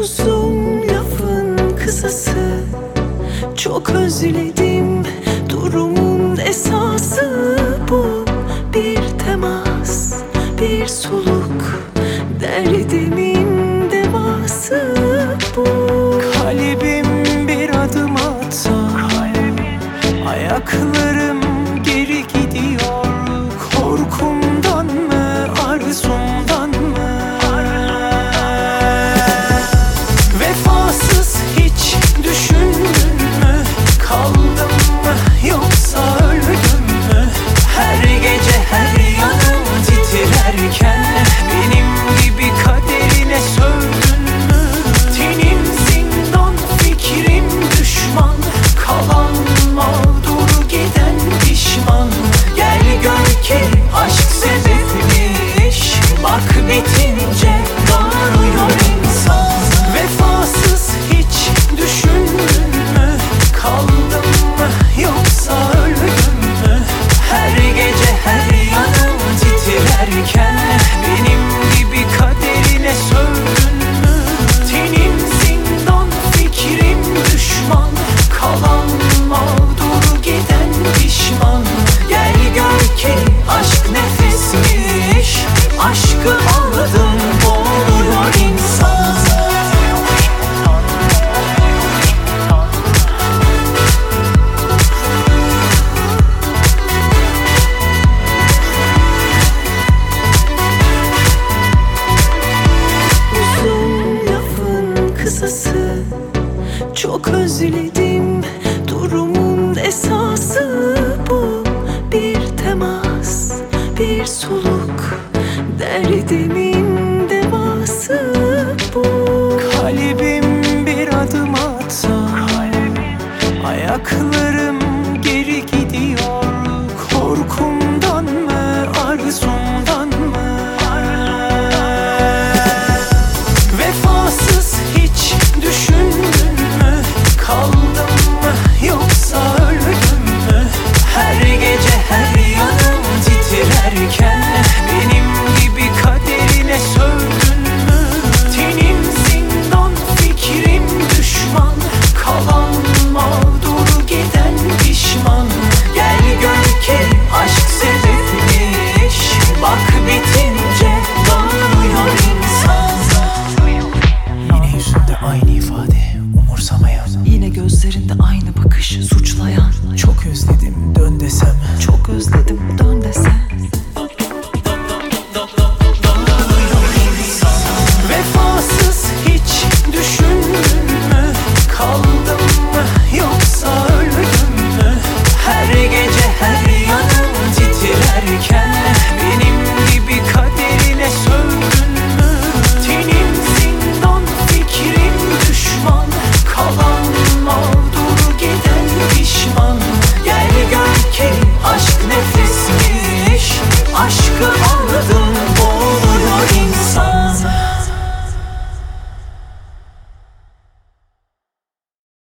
Uzun lafın kısası? Çok özledim durumun esası Bu. Bir temas, bir soluk Derdimin devası bu. Kalbim bir adım atsa Ayaklarım geri gitti Çok özledim. Durumun esası bu. Bir temas, bir soluk. Derdimin devası bu. Kalbim bir adım atsa Ayaklarım giderken